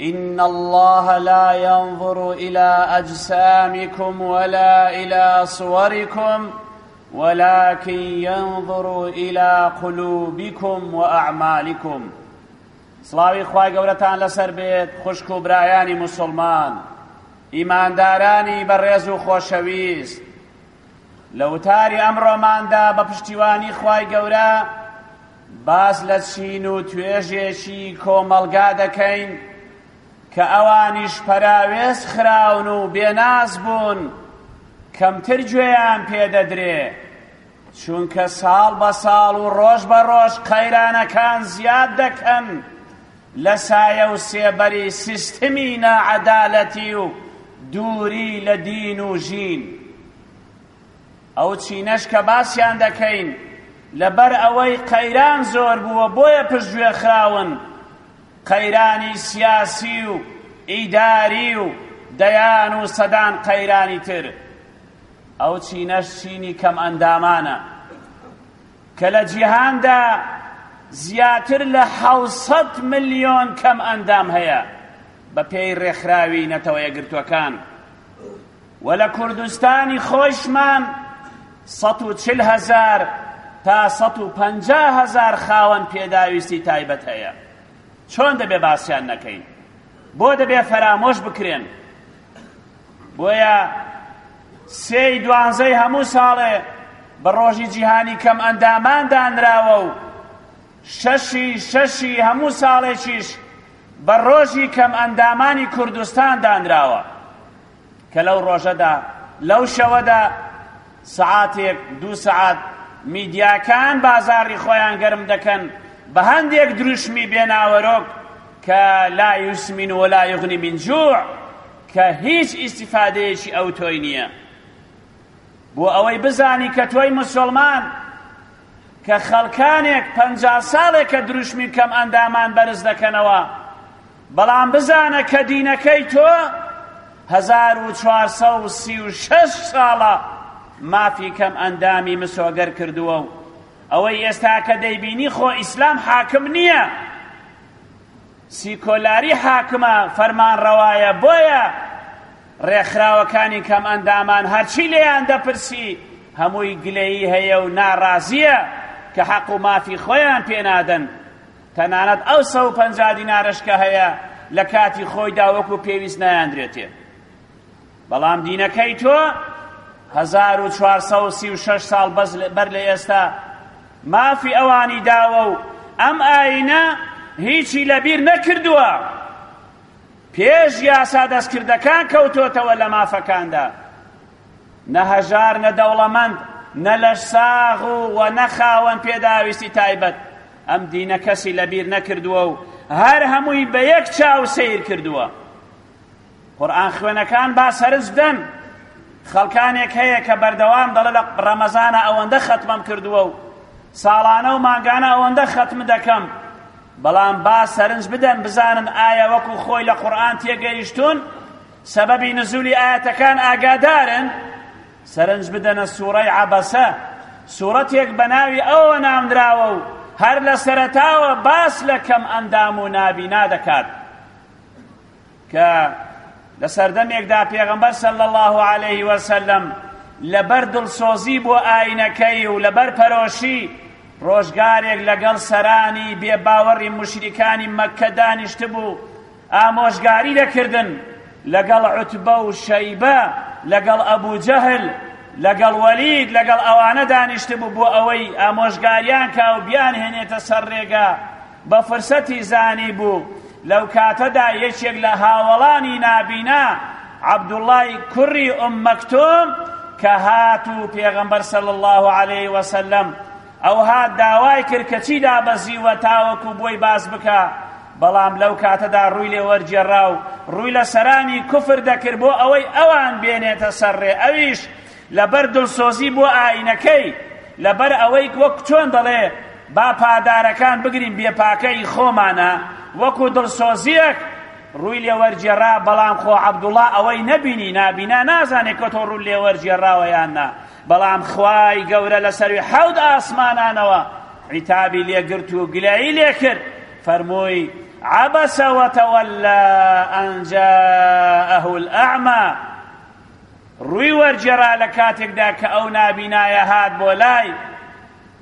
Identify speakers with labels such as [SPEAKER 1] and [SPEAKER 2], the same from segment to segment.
[SPEAKER 1] ان اللە لا ینظر الی اجسامکم ولا الی صورکم ولكن ينظر الى قلوبكم واعمالكم سڵاوی خوای گەورەتان لەسەر بێت خوشک و برایانی مسلمان ئیماندارانی بەڕێز و خۆشەویست لە وتاری ئەمڕۆماندا بە پشتیوانی خوای گەورە باس لە چین و توێژێکی کۆمەڵگا دەکەین کە ئەوانیش پەراوێز خراون و بێناز بوون کەمتر گوێیان پێدەدرێ چونکە ساڵ بە ساڵ و ڕۆژ بە ڕۆژ قەیرانەکان زیاد دەکەن لە سایە و سێبەری سیستمی ناعەدالەتی و دووری لە دین و ژین ئەو چینەش کە باسیان دەکەین لەبەر ئەوەی قەیران زۆر بووە بۆیە پشتگوێ خراون قەیرانی سیاسی و ئیداری و دەیان و سەدان قەیرانی تر ئەو چینەش چینی کەم ئەندامانە کە لە جیهاندا زیاتر لە حەوسەد ملیۆن کەم ئەندام هەیە بە پێی ڕێکخراوی نەتەوە یەکگرتووەکان و لە کوردستانی خۆیشمان سەد و چل هەزار تا سەد و پەنجا هەزار خاوەن پێداویستی تایبەت هەیە چۆن دەبێ باسیان نەکەین بۆ دەبێ فەرامۆش بکرێن بۆیە سێ دوانزەی هەموو ساڵێ بە ڕۆژی جیهانی کەم ئەندامان دانراوە و شەشی شەشی هەموو ساڵێکیش بە ڕۆژی کەم ئەندامانی کوردستان دانراوە کە لەو ڕۆژەدا لەو شەوەدا سەعاتێک دوو سەعات میدیاکان بازاری خۆیان گەرم دەکەن بە هەندێک دروشمی بێناوەرۆک کە لا یوسمین و لا یغنی من جوع کە هیچ ئیسیفادەیەکی ئەو تۆی نییە بۆ ئەوەی بزانی کە تۆی مسلمان کە خەڵکانێک پەنجا ساڵێک کە دروشمی کەم ئەندامان بەرز دەکەنەوە بەڵام بزانە کە دینەکەی تۆ هەزار و چوار سەد و سی و شەش ساڵە مافی کەم ئەندامی مسۆگەر کردووە و ئەوەی ئێستا کە دەیبینی خۆ ئیسلام حاکم نییە سیکۆلاری حاکمە فەرمانڕەوایە بۆیە ڕێکخراوەکانی کەم ئەندامان هەرچی لێیان دەپرسی هەمووی گلەیی هەیە و ناڕازیە کە حەق و مافی خۆیان پێنادەن تەنانەت ئەو سەد و پەنجا دینارەش کە هەیە لە کاتی خۆیدا وەکو پێویست نایاندرێتێ بەڵام دینەکەی تۆ 1436 ساڵ بەس بەر لە ئێستا مافی ئەوانی داوە و ئەم ئاینە هیچی لەبیر نەکردووە پێش یاسا دەستکردەکان کەوتۆتەوە لە مافەکاندا نە هەژار نە دەوڵەمەند نە لەش ساغ و وە نە خاوەن پێداویستی تایبەت ئەم دینە کەسی لەبیر نەکردووە و هەر هەمووی بە یەک چاو سیر کردووە قورآن خوێنەکان با سەرنج بدەن خەڵکانێک هەیە کە بەردەوام دەڵێ لە ڕەمەزانە ئەوەندە خەتمەم کردووە و ساڵانە و مانگانە ئەوەندە خەتم دەکەم بەڵام با سەرنج بدەن بزانن ئایا وەکو خۆی لە قورآن تێگەیشتون سەبەبی نزولی ئایەتەکان ئاگادارن؟ سەرنج بدەنە سوڕەی عەبەسە، سوڕەتێک بە ناوی ئەوە ناونراوە و هەر لە سەرەتاوە باس لە کەم ئەندام و نابینا دەکات کە لە سەردەمێکدا پێغەمبەر صلی الله عليه وسلم لەبەر دڵسۆزی بۆ ئاینەکەی و لەبەر پەرۆشی ڕۆژگارێک لەگەڵ سەرانی بێباوەڕی مشریکانی مەکە دانیشتبوو ئامۆژگاری دەکردن لەگەڵ عوتبە و شەیبە لەگەڵ ئەبوو جەهل لەگەڵ وەلید لەگەڵ ئەوانە دانیشتبوو بۆ ئەوەی ئامۆژگاریان کا و بیان هێنێتە سەر ڕێگە بە فرسەتی زانی بوو لەو کاتەدا یەکێک لە هاوەڵانی نابینا عەبدوڵای کوڕی ئوم مەکتۆم کە هات و پێغەمبەر صلی الله عليه وسلم ئەوها داوای کرد کە چی دابەزیوە تاوەکو بۆی باس بکا، بەڵام لەو کاتەدا ڕووی لێ وەرگێڕا و ڕووی لە سەرانی کوفر دەکرد بۆ ئەوەی ئەوان بێنێتە سەر ڕێ، ئەویش لەبەر دڵسۆزی بۆ ئایینەکەی، لەبەر ئەوەی وەک چۆن دەڵێ با پادارەکان بگرین بێ پاکە ی خۆمانە، وەکو دڵسۆزییەک ڕووی لێ وەرگێڕا، بەڵام خۆ عەبدوڵڵا ئەوەی نەبینی، نابینا نازانێ کە تۆ ڕووت لێ وەرگێڕاوە یان نا. بەڵام خوای گەورە لەسەروی حەوت ئاسمانانەوە عیتابی لێگرت و گلەیی لێکرد فەرمووی عبس وتولى أن جاءه الأعمى ڕووی وەرجێرا لە کاتێکدا کە ئەو نابینایە هات بۆ لای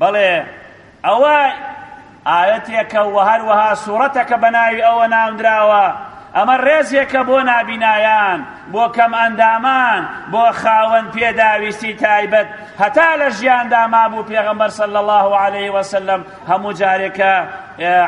[SPEAKER 1] بەڵێ ئەوە ئایەتێکە و هەروەها سوڕەتەکە بە ناوی ئەوە ناونراوە ئەمە ڕێزێکە بۆ نابینایان بۆ کەم ئەندامان بۆ خاوەن پێداویستی تایبەت هەتا لە ژیاندا مابوو پێغەمبەر صلی الله عليه وسلم هەموو جارێکە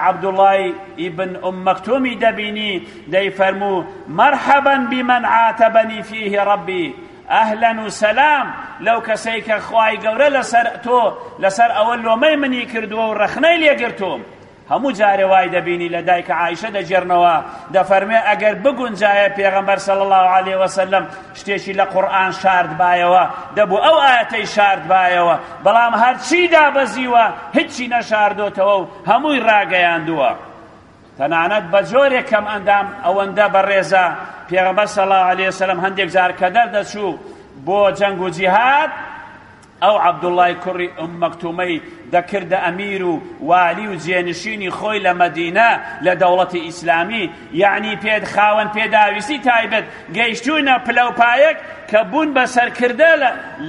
[SPEAKER 1] عەبدوڵای ئیبن ئوم مەکتومی دەبینی دەیفەرموو مەرحەبەن بمن عاتبنی فیه ربی اهلا و سلام لەو کەسەی کە خوای گەورە لەسەر تۆ لەسەر ئەوە لۆمەی منی کردووە و ڕەخنەی لێگرتووم هەموو جارێ وای دەبینی لە دایکە عایشە دەجێرنەوە دەفەرمێ ئەگەر بگونجایە پێغەمبەر صلی الله علیه وسلم شتێکی لە قورئان شارد بایەوە دەبوو ئەو ئاەتەی شارد بایەوە بەڵام هەرچی دابەزیوە هیچی نەشاردۆتەوە و هەمووی ڕاگەیاندووە تەنانەت بە جۆرێک کەمئەندام ئەوەندە بەڕێزە، پێغەمبەر صلی اللە علیە وسلم هەندێک جار کە دەردەچوو بۆ جەنگ و جیهاد ئەو عەبدوڵڵای کوڕی ئوم مەکتومەی دەکردە ئەمیر و والی و جێنشینی خۆی لە مەدینە لە دەوڵەتی ئیسلامی یعنی پێت خاوەن پێداویستی تایبەت گەیشتوونە پلەوپایەک کە بوون بە سەرکردە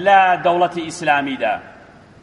[SPEAKER 1] لە دەوڵەتی ئیسلامیدا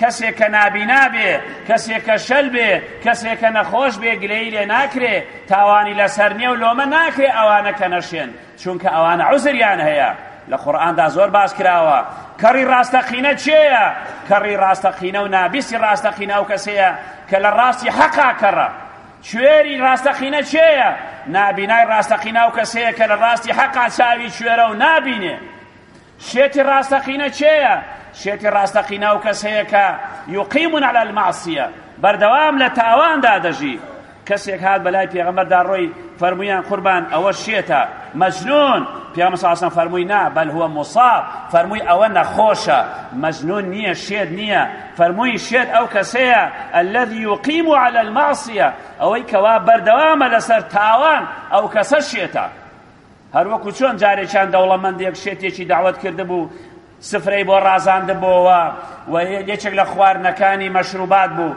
[SPEAKER 1] کەسێک کە نابینا بێ، کەسێک کە شەل بێ، کەسێک کە نەخۆش بێ گلەیی لێ ناکرێ، تاوانی لەسەر نییە و لۆمە ناکرێ ئەوانە کە نەشێن، چونکە ئەوانە عوزریان هەیە. لە قورئاندا زۆر باس کراوە کەڕی ڕاستەقینە کێیە؟ کەڕی ڕاستەقینە و نابیستی ڕاستەقینە ئەو کەسەیە کە لە ڕاستی حەقا کەڕە. کوێری ڕاستەقینە کێیە؟ نابینای ڕاستەقینە ئەو کەسەیە کە لە ڕاستی حەقا چاوی کوێرە و نابینێ. شێتی ڕاستەقینە کێیە؟ شێتی ڕاستەقینە ئەو کەسەیە کە یقیم علی المعصیە بەردەوام لە تاواندا دەژی کەسێک هات بەلای پێغەمبەردا ڕۆی فەرمویان قوربان ئەوە شێتە مەجنون پیامە ساسان فەرمووی نا بەل هو مصاب فەرمووی ئەوە نەخۆشە مەجنون نییە شێت نییە فەرمووی شێت ئەو کەسەیە الذي يقيم على المعصية ئەوەی کەوا بەردەوامە لەسەر تاوان ئەو کەسە شێتە هەروەکو چۆن جارێکیان دەوڵەمەندێک شێتێکی داوەت کردبوو سفرەی بۆ ڕازاندبووەوە و یەکێک لە خواردنەکانی مەشروبات بوو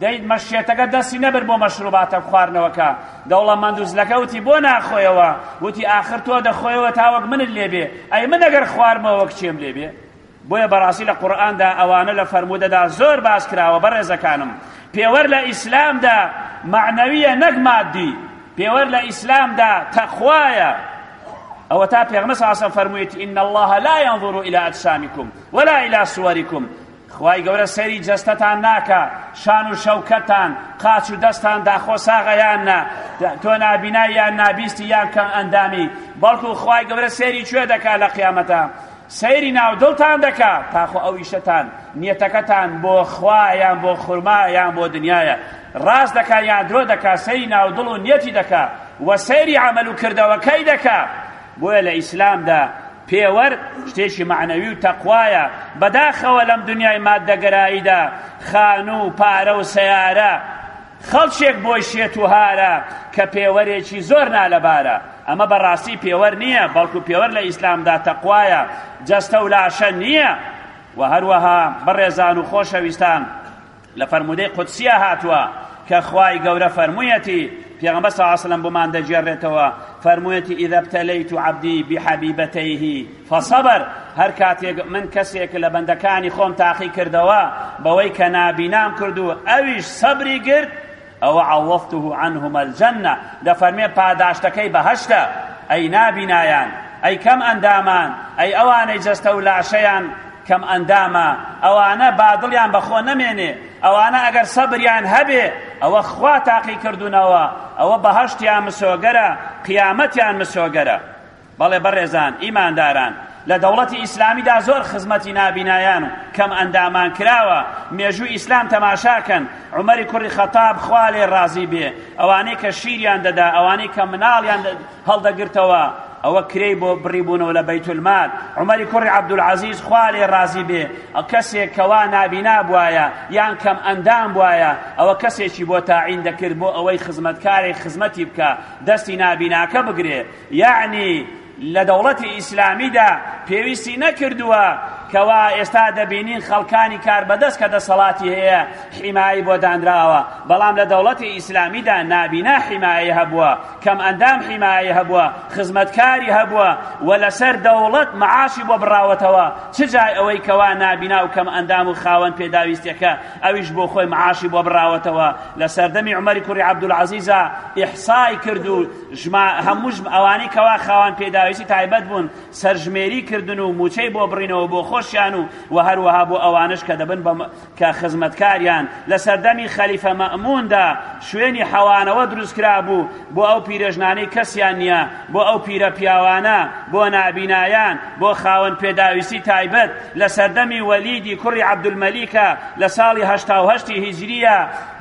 [SPEAKER 1] دەیت مەشێتەکە دەستی نەبر بۆ مەشروباتە خواردنەوەکە دەوڵە مەندوزلەکە وتی بۆ ناخۆیەوە وتی آخر تۆ دەخۆیەوە تاوەک منت لێبێ ئەی من ئەگەر خوارمەوە کچێم لێبێ بۆیە بەڕاستی لە قورئاندا ئەوانە لە فەرموودەدا زۆر باس کراوە بەڕێزەکانم پێوەر لە ئیسلامدا معنەویە نەک مادی پێوەر لە ئیسلامدا تەخوایە ئەوە تا پێغمە ساسە فەرموویەتی إن الله لا ينظر إلى أجسامكم ولا إلى صوركم خوای گەورە سەری جەستەتان ناکە شان و شەوکەتان قاچ و دەستان داخۆ ساغەیان نا تۆ نابینا یان نابیستی یان کەم ئەندامی بەڵکو خوای گەورە سەری کوێ دەکا لە قیامەتە سەیری ناو دڵتان دەکا تاخۆ ئەو ئیشەتان نیەتەکەتان بۆ خوا یان بۆ خورما یان بۆ دنیایە ڕاست دەکا یان درۆ دەکا سەیری ناو دڵ و نیەتی دەکا و سەیری عەمەل و کردەوەکەی دەکا بۆیە لە ئیسلامدا پێوەر شتێکی معنەوی و تەقوایە بەداخەوە لەم دنیای مادەگەراییدا خانوو پارە و سەیارە خەڵکێک بۆی شێت و هارە کە پێوەرێکی زۆر نالەبارە، ئەمە بە ڕاستی پێوەر نییە، بەڵکو پێوەر لە ئیسلامدا تەقوایە، جەستە و لاشە نییە. وە هەروەها بەڕێزان و خۆشەویستان لە فەرموودەی قودسیە هاتووە کە خوای گەورە فەرموویەتی، پێغەمبەر صلی اللە علیه وسلم بۆمان دەگێڕێتەوە فەرموویەتی، اذا ابتلیت عبدی بحبیبتیه، فصبر، هەر کاتێک من کەسێک لە بەندەکانی خۆم تاقی کردەوە بەوەی کە نابینام کرد و ئەویش سەبری گرت ئەوە عوضته عنهم الجنە دەفەرمێ پاداشتەکەی بەهەشتە ئەی نابینایان ئەی کەم ئەندامان ئەی ئەوانەی جەستە و لاشەیان کەم ئەندامە ئەوانە بادڵیان بەخۆ نەمێنێ ئەوانە ئەگەر سەبریان هەبێ ئەوە خوا تاقی کردونەوە ئەوە بەهەشتیان مسۆگەرە قیامەتیان مسۆگەرە بەڵێ بەڕێزان ئیمانداران لە دەوڵەتی ئیسلامیدا زۆر خزمەتی نابینایان و کەم ئەندامان کراوە مێژوو ئیسلام تەماشاکەن عمەری کوڕی خەتاب خوا لێ ڕازی بێ ئەوانەی کە شیریان دەدا ئەوانەی کە مناڵیان هەڵدەگرتەوە ئەوە کرێی بۆ بڕیبوونەوە لە بەیتولمال عمەری کوڕی عبدولعزیز خوا لێ ڕازی بێ ئە کەسێک کەوا نابینا بواە یان کەم ئەندام بواە ئەوە کەسێکی بۆ تاعین دەکرد بۆ ئەوەی خزمەتکارێک خزمەتی بکە دەستی نابیناکە بگرێ یەعنی لە دەوڵەتی ئیسلامیدا پێویستی نەکردووە کەوا ئێستا دەبینین خەڵکانی کاربەدەست کە دەسەڵاتی هەیە حیمایی بۆ دانراوە بەڵام لە دەوڵەتی ئیسلامیدا نابینا حیمایی هەبووە کەم ئەندام حیمایی هەبووە خزمەتکاری هەبووە و لەسەر دەوڵەت معاشی بۆ بڕاوەتەوە چ جای ئەوەی کەوا نابینا و کەم ئەندام و خاوەن پێداویستەکە ئەویش بۆ خۆی معاشی بۆ بڕاوەتەوە لە سەردەمی عمەری کوڕی عەبدولعەزیزە ئیحسای کرد و ژما هەموو ژم ئەوانەی کەوا خاوان پێداویستی تایبەت بوون سەرژمێری کردن و موچەی بۆ بڕینەوە بۆ خۆشیان و و هەروەها بۆ ئەوانش کە دەبن بە کە خزمەتکاریان لە سەردەمی خەلیفە مەموندا شوێنی حەوانەوە دروستکرا بوو بۆ ئەو پیرەژنانەی کەسیان نییە بۆ ئەو پیرە پیاوانە بۆ نابینایان بۆ خاوەن پێداویستی تایبەت لە سەردەمی وەلیدی کوڕی عەبدولمەلیکە لە ساڵی هەشتا و هەشتی هیجریە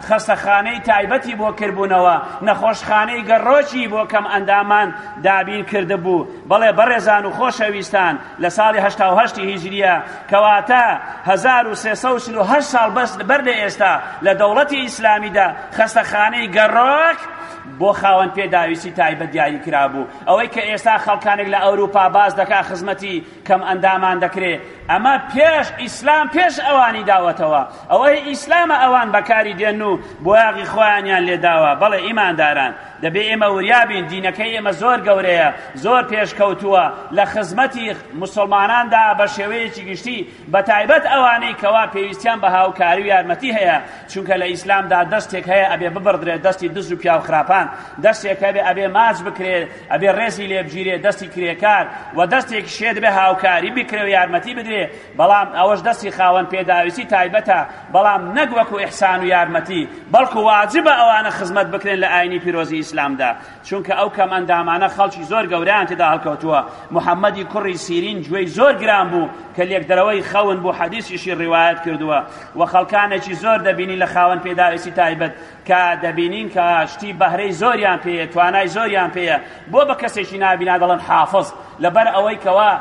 [SPEAKER 1] خەستەخانەی تایبەتی بۆ کربوونەوە، نەخۆشخانەی گەڕۆکی بۆ کەمئەندامان دابین کردبوو، بەڵێ بەڕێزان و خۆشەویستان لە ساڵی هەشتا و هەشت هیجریە کەواتە هەزار و سێ سەد و چل و هەشت ساڵ بەس بەر لە ئێستا لە دەوڵەتی ئیسلامیدا خەستەخانەی گەڕۆک بۆ خاوەن پێداویستی تایبەت دیاری کرابوو، ئەوەی کە ئێستا خەڵکانێک لە ئەوروپا باس دەکا خزمەتی کەم ئەندامان دەکرێ ئەمە پێش ئیسلام پێش ئەوانی داوەتەوە ئەوەی ئیسلامە ئەوان بەکاری دێن و بۆیاغی خۆیانیان لێداوە بەڵێ ئیمانداران دەبێ ئێمە وریابین دینەکەی ئێمە زۆر گەورەیە زۆر پێشکەوتووە لە خزمەتی مسلماناندا بە شێوەیەکی گشتی بە تایبەت ئەوانەی کەوا پێویستیان بە هاوکاری و یارمەتی هەیە چونکە لە ئیسلامدا دەستێک هەیە ئەبێ ببڕدرێت دەستی دز و پیاو خراپان دەستێک هەبێ ئەبێ ماچ بکرێت ئەبێ ڕێزی لێبگیرێ دەستی کرێکار و دەستێکی شێ دەبێ هاوکاری بکرێ و یارمەتی بدرێ بەڵام ئەوەش دەستی خاوەن پێداویستی تایبەتە بەڵام نەک وەکو ئیحسان و یارمەتی بەڵکو واجبە ئەوانە خزمەت بکرێن لە ئاینی پیرۆزی ئیسلامدا چونکە ئەو کەم ئەندامانە خەڵکی زۆر گەوریان تێدا هەڵکەوتووە محەممەدی کوڕی سیرین گوێی زۆر گران بوو کە لێکدەرەوەی خەون بوو حەدیسیشی ڕیوایەت کردووە و خەڵکانێکی زۆر دەبینی لە خاوەن پێداویستی تایبەت کە دەبینین کە شتی بەهرەی زۆریان پێیە توانای زۆریان پێیە بۆ بە کەسێکی نابینا دەڵێن حافظ لەبەر ئەوەی کەوا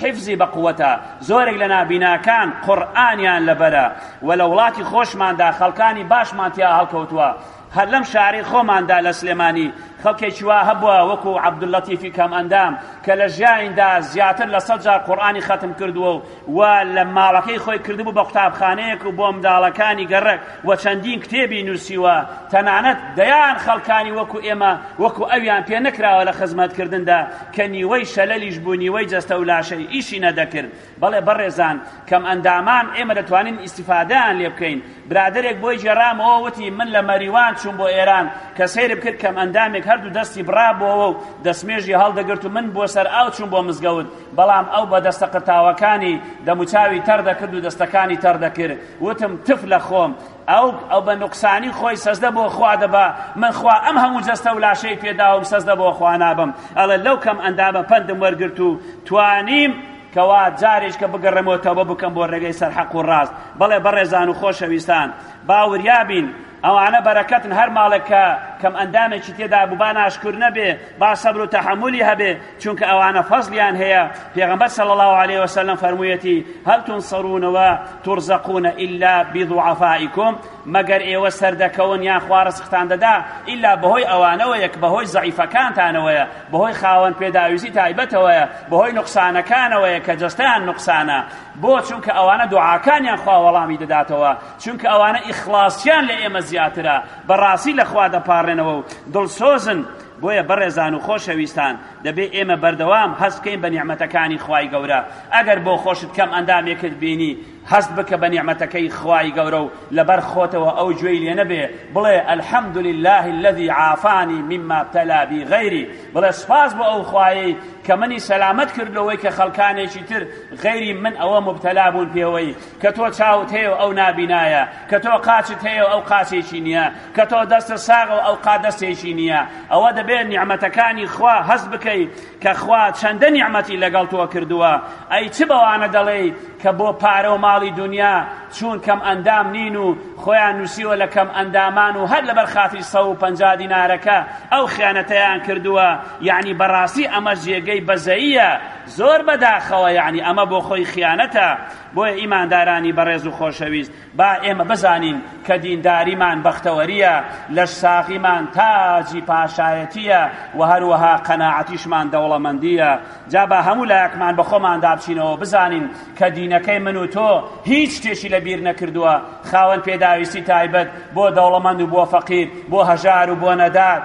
[SPEAKER 1] حفزی بەقوەتە زۆرێک لە نابیناکان قورئانیان لەبەرە و لە وڵاتی خۆشماندا خەڵکانی باشمان تیا هەڵکەوتووە هەر لەم شارەی خۆماندا لە سلێمانی خەڵکێکی وا هەبووە وەکو عەبدولەتیفی کەم ئەندام کە لە ژیانیدا زیاتر لە سەد جار قورئانی خەتم کردووە و و لە ماڵەکەی خۆی کردبوو بە قوتابخانەیەک و بۆ منداڵەکانی گەڕەک و چەندین کتێبی نووسیوە تەنانەت دەیان خەڵکانی وەکو ئێمە وەکو ئەویان پێ نەکراوە لە خزمەتکردندا کە نیوەی شەلەلیش بوو نیوەی جەستە و لاشەی ئیشی نەدەکرد بەڵێ بەڕێزان کەم ئەندامان ئێمە دەتوانین ئیسیفادەیان لێ بکەین برادێک بۆی جێرامەوە وتی من لە مەریوان چوون بۆ ئێران کە سەیر بکرد کەم ئەندامێک هەردوو دەستی بڕابەوە و دەستمێژی هەڵدەگرت و من بۆ سەر ئاو چوون بۆ مزگەوت بەڵام ئەو بە دەستە قرتاوەکانی دەموچاوی تەڕ دەکرد و دەستەکانی تەڕ دەکرد وتم تف لە خۆم ئەو ئەو بە نوقسانی خۆی سەزدە بۆ خوا دەبا من خوا ئەم هەموو جەستە و لاشەی پێداوم سەزدە بۆ خوا نابم ئەڵێ لەو کەم ئەندامە پەندم وەرگرت و توانیم کەوا جارێک کە بگەڕێمەوە تەوبە بکەم بۆ ڕێگەی سەر حەق و ڕاست بەڵێ بەڕێزان و خۆشەویستان باوریابین ئەوانە بەرەکەتن هەر ماڵێک کە کەم ئەندامێکی تێدا بوو با ناشکور نەبێ با سەبر و تەحملی هەبێ چونکە ئەوانە فەزلیان هەیە پێغمبەر صلی الله عليه وسلم فەرموویەتی هەل تنصرونەوە ترزقون الا بضعفائكم مەگەر ئێوە سەردەکەون یان خوارسختان دەدا ئللا بەهۆی ئەوانەوە یەک بەهۆی زعیفەکانتانەوەیە بەهۆی خاوەن پێداویستی تایبەتەوەیە بەهۆی نقصانەکانەوەیە کە جەستەیان نقصانە بۆ چونکە ئەوانە دوعاکانیان خوا وەڵامی دەداتەوە چونکە ئەوانە ئیخڵاسیان لە ئێمە زیاترە، بەڕاستی لە خوا دەپاڕێنەوە و دڵسۆزن، بۆیە بەڕێزان و خۆشەویستان دەبێ ئێمە بەردەوام هەست بکەین بە نیعمەتەکانی خوای گەورە، ئەگەر بۆ خۆشت کەم ئەندامێکت بینی هەست بکە بە نیعمەتەکەی خوای گەورە و لەبەر خۆتەوە ئەو گوێی لێ نەبێ، بڵێ الحمد للە الذی عافانی مما ابتلی به غیری، بڵێ سوپاس بۆ ئەو خوایەی کە منی سەلامەت کرد لەوەی کە خەڵکانێکی تر غەیری من ئەوە موبتەلا بوون پێوەی، کە تۆ چاوت هەیە و ئەو نابینایە کە تۆ قاچت هەیە و ئەو قاچێکی نییە کە تۆ دەستە ساغە و ئەو قا دەستێکی نییە ئەوە دەبێت نیعمەتەکانی خوا هەست بکەیت کە خوا چەندە نیعمەتی لەگەڵ تۆ کردووە ئەی چ بەوانە دەڵێی کە بۆ پارە و ماڵی دنیا چوون کەم ئەندام نین و خۆیان نووسیوە لە کەم ئەندامان و هەر لەبەر خاتری سە و پەنج دینارەکە ئەو خیانەتەیان کردووە یعنی بەڕاستی ئەمە جێگەی بەزەیە زۆر بەداخەوە یانی ئەمە بۆ خۆی خیانەتە بۆیە ئیماندارانی بەڕێز و خۆشەویست با ئێمە بزانین کە دینداریمان بەختەوەریە لەش ساغیمان تاجی پاشایەتیە و هەروەها قەنەعەتیشمان دەوڵەمەندیە جا با هەموو لایەکمان بە خۆماندا بچینەوە بزانین کە دینەکەی من و تۆ هیچ شتێکی لە بیر نەکردووە خاوەن پێداویستی تایبەت، بۆ دەوڵەمەند و بۆ فەقیر، بۆ هەژار و بۆ نەدار،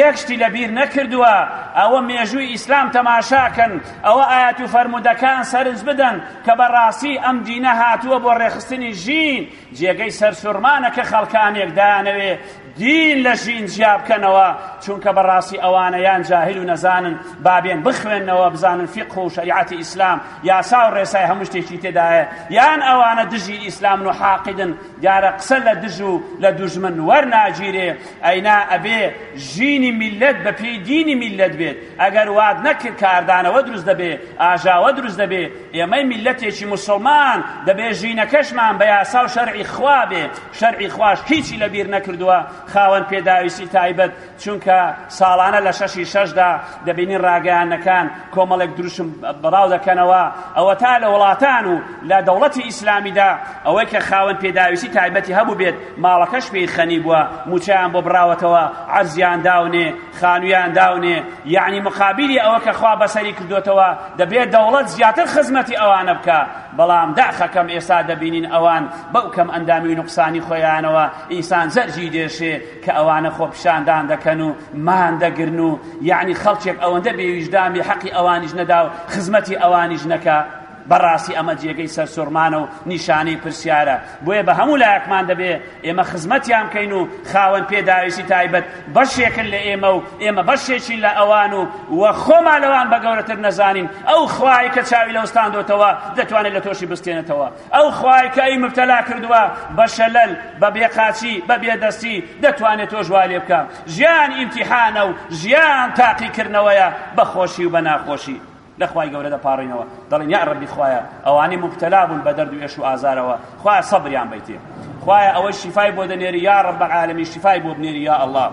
[SPEAKER 1] یەک شتی لە بیر نەکردووە، ئەوە مێژووی ئیسلام تەماشا کەن، ئەوە ئایەت و فەرموودەکان سەرنج بدەن کە بە ڕاستی ئەم دینە هاتووە بۆ ڕێکخستنی ژین، جێگەی سەرسوڕمانە کە خەڵکانێک دەیانەوێ دین لە ژین جیا بکەنەوە چونکە بەڕاستی ئەوانە یان جاهل و نەزانن بابێن بخوێنەوە بزانن فقه و شریعەتی ئیسلام یاسا و ڕێسای هەموو شتێکی تێدایە یان ئەوانە دژی ئیسلام و حاقدن دیارە قسە لە دژ و لە دوژمن وەرناگیرێ ئەینا ئەبێ ژینی میلەت بە پێی دینی میلەت بێت ئەگەر وات نەکرد کاردانەوە دروست دەبێ ئاژاوە دروست دەبێ ئێمەی میللەتێکی موسڵمان دەبێ ژینەکەشمان بە یاسا و شەرعی خوا بێ شەرعی خواش هیچی لە بیر نەکردووە خاوەن پێداویستی تایبەت چونکە ساڵانە لە شەشی شەشدا دەبینین ڕاگەیانەکان کۆمەڵێک دروشم بەڵاو دەکەنەوە ئەوە تا لە وڵاتان و لە دەوڵەتی ئیسلامیدا ئەوەی کە خاوەن پێداویستی تایبەتی هەبوو بێت ماڵەکەش پێی خەنی بووە موچیان بۆ بڕاوەتەوە عەرزیان داونێ خانویان داونێ یعنی مقابلی ئەوە کە خوا بەسەری کردوتەوە دەبێت دەوڵەت زیاتر خزمەتی ئەوانە بکە بەڵام داخەکەم ئێستا دەبینین ئەوان بەو کەم ئەندامی و نقصانی خۆیانەوە ئینسان زەرجی دێشێ کە ئەوانە خۆ پیشاندان دەکەن و مان دەگرن و یعنی خەڵکێک ئەوەندە بێویژدامی حەقی ئەوانیش نەدا و خزمەتی ئەوانیش نەکە بەڕاستی ئەمە جێگەی سەرسوڕمانە و نیشانەی پرسیارە، بۆیە بە هەموو لایەکمان دەبێ ئێمە خزمەتیان بکەین و خاوەن پێداویستی تایبەت بەشێکن لە ئێمە و ئێمە بەشێکین لە ئەوان و و خۆمان لەوان بە گەورەتر نەزانین، ئەو خوایەی کە چاوی لە وستاندۆتەوە دەتوانێت لە تۆشی بستێنێتەوە، ئەو خوایەی کە ئەی مبتەلا کردووە بە شەلەل، بە بێقاچی، بە بێدەستی، دەتوانێت تۆش وا لێ بکا. ژیان ئیمتیحانە و ژیان تاقیکردنەوەیە بە خۆشی و بە ناخۆشی. لە خوای گەورە دەپاڕێنەوە دەڵێن یا ڕەبی خوایە ئەوانەی مبتلا بوون بە دەرد و ئێش و ئازارەوە خوایە سەبریان بیتێ خوایە ئەوەی شیفای بۆ دەنێری یا ڕەب عالمی شیفای بۆ بنێری یا ئەڵڵا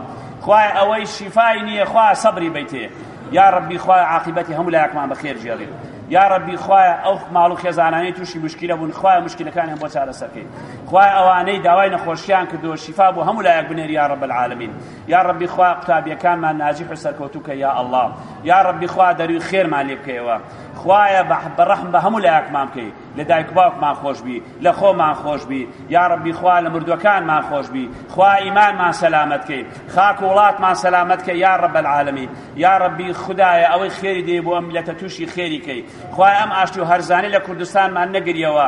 [SPEAKER 1] خوایە ئەوەی شیفای نییە خوا سەبری بیتێ یا ڕەبی خوایە عاقبەتی هەموو لایەکمان بەخێر ژێڕێ یا ڕەبی خوایە ئەو ماڵ و خێزانانی تووشی مشکلە بوون خوایە مشکلەکانیان بۆ چارەسەرکەی خوای ئەوانەی داوای نەخۆشیان کردو شیفا بۆ هەموو لایەک بنێری یا ڕەب العالمین یا ڕەبی خوا قوتابیەکانمان ناجیح و سەرکەوتوو کە یا ئەڵڵا یا ڕەبی خوا دەروی خێرمان لێ بکەیەوە خوایە بەڕەحم بە هەموو لایەکمان بکەی لە دایک باوکمان خۆشببی لە خۆمان خۆشببی یا ڕەبی خوا لە مردوەکانمان خۆشببی خوا ئیمانمان سەلامەتکەی خاک و وڵاتمان سەلامەتکە یا ڕەب العالمی یا ڕەبی خدایە ئەوەی خێری دێ بۆ ئەم لەتە تووشی خێریکەی خوای ئەم ئاشتی و هەرزانەی لە کوردستانمان نەگریەوە